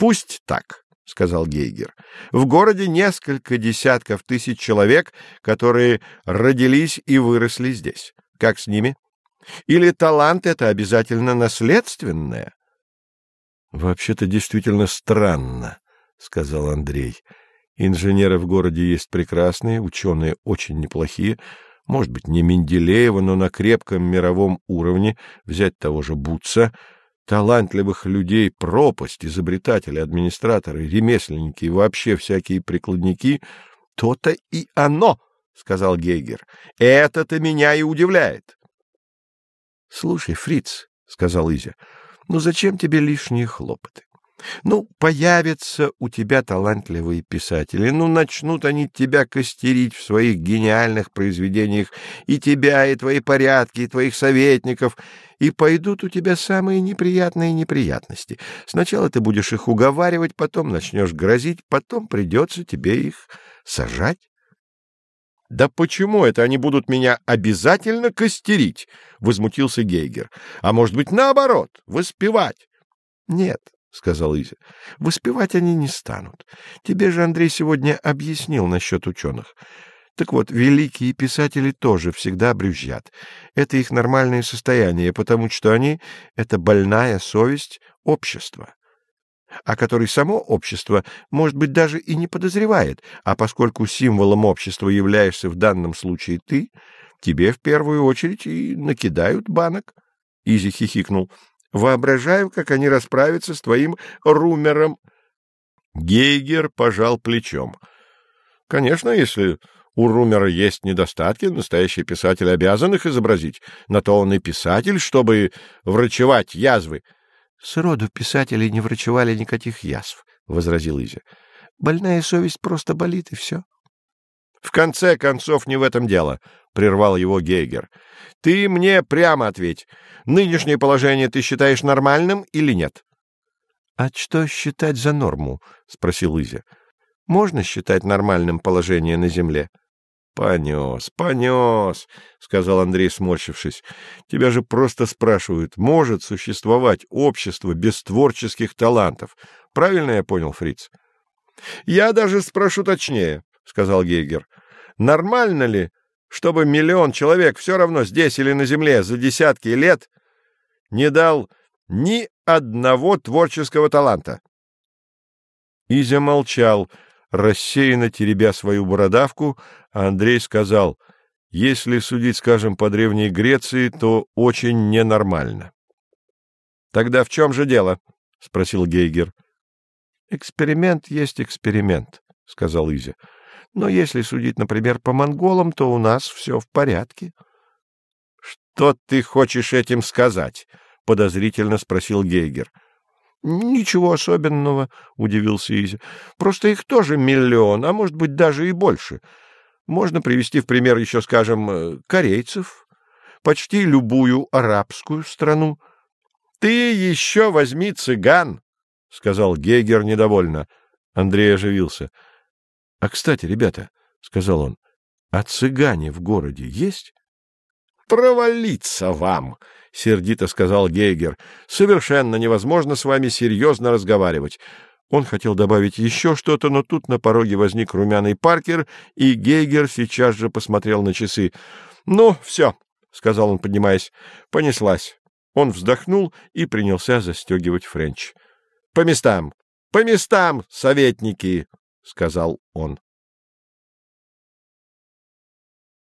Пусть так, — сказал Гейгер. В городе несколько десятков тысяч человек, которые родились и выросли здесь. Как с ними? Или талант — это обязательно наследственное? — Вообще-то действительно странно, — сказал Андрей. — Инженеры в городе есть прекрасные, ученые очень неплохие, может быть, не Менделеева, но на крепком мировом уровне, взять того же Бутса, талантливых людей пропасть, изобретатели, администраторы, ремесленники и вообще всякие прикладники, то-то и оно, — сказал Гейгер. — Это-то меня и удивляет. — Слушай, фриц, — сказал Изя, — ну зачем тебе лишние хлопоты? Ну, появятся у тебя талантливые писатели, ну, начнут они тебя костерить в своих гениальных произведениях, и тебя, и твои порядки, и твоих советников, и пойдут у тебя самые неприятные неприятности. Сначала ты будешь их уговаривать, потом начнешь грозить, потом придется тебе их сажать. — Да почему это они будут меня обязательно костерить? — возмутился Гейгер. — А может быть, наоборот, воспевать? — Нет, — сказал Изя. — Воспевать они не станут. Тебе же Андрей сегодня объяснил насчет ученых. Так вот, великие писатели тоже всегда брюзжат. Это их нормальное состояние, потому что они — это больная совесть общества о которой само общество, может быть, даже и не подозревает, а поскольку символом общества являешься в данном случае ты, тебе в первую очередь и накидают банок. Изи хихикнул. Воображаю, как они расправятся с твоим румером. Гейгер пожал плечом. Конечно, если у Румера есть недостатки, настоящий писатель обязан их изобразить. На то он и писатель, чтобы врачевать язвы. — Сроду писатели не врачевали никаких язв, — возразил Изя. — Больная совесть просто болит, и все. — В конце концов, не в этом дело, — прервал его Гейгер. — Ты мне прямо ответь. Нынешнее положение ты считаешь нормальным или нет? — А что считать за норму? — спросил Изя. — Можно считать нормальным положение на земле? —— Понес, понес, — сказал Андрей, сморщившись. — Тебя же просто спрашивают, может существовать общество без творческих талантов? Правильно я понял, фриц? Я даже спрошу точнее, — сказал Гейгер. — Нормально ли, чтобы миллион человек все равно здесь или на земле за десятки лет не дал ни одного творческого таланта? Изя молчал, — рассеянно теребя свою бородавку, Андрей сказал, «Если судить, скажем, по Древней Греции, то очень ненормально». «Тогда в чем же дело?» — спросил Гейгер. «Эксперимент есть эксперимент», — сказал Изя. «Но если судить, например, по монголам, то у нас все в порядке». «Что ты хочешь этим сказать?» — подозрительно спросил Гейгер. — Ничего особенного, — удивился Изя. — Просто их тоже миллион, а может быть даже и больше. Можно привести в пример еще, скажем, э, корейцев, почти любую арабскую страну. — Ты еще возьми цыган, — сказал Гейгер недовольно. Андрей оживился. — А, кстати, ребята, — сказал он, — а цыгане в городе есть? — Провалиться вам! —— сердито сказал Гейгер. — Совершенно невозможно с вами серьезно разговаривать. Он хотел добавить еще что-то, но тут на пороге возник румяный Паркер, и Гейгер сейчас же посмотрел на часы. — Ну, все, — сказал он, поднимаясь. — Понеслась. Он вздохнул и принялся застегивать френч. — По местам! По местам, советники! — сказал он.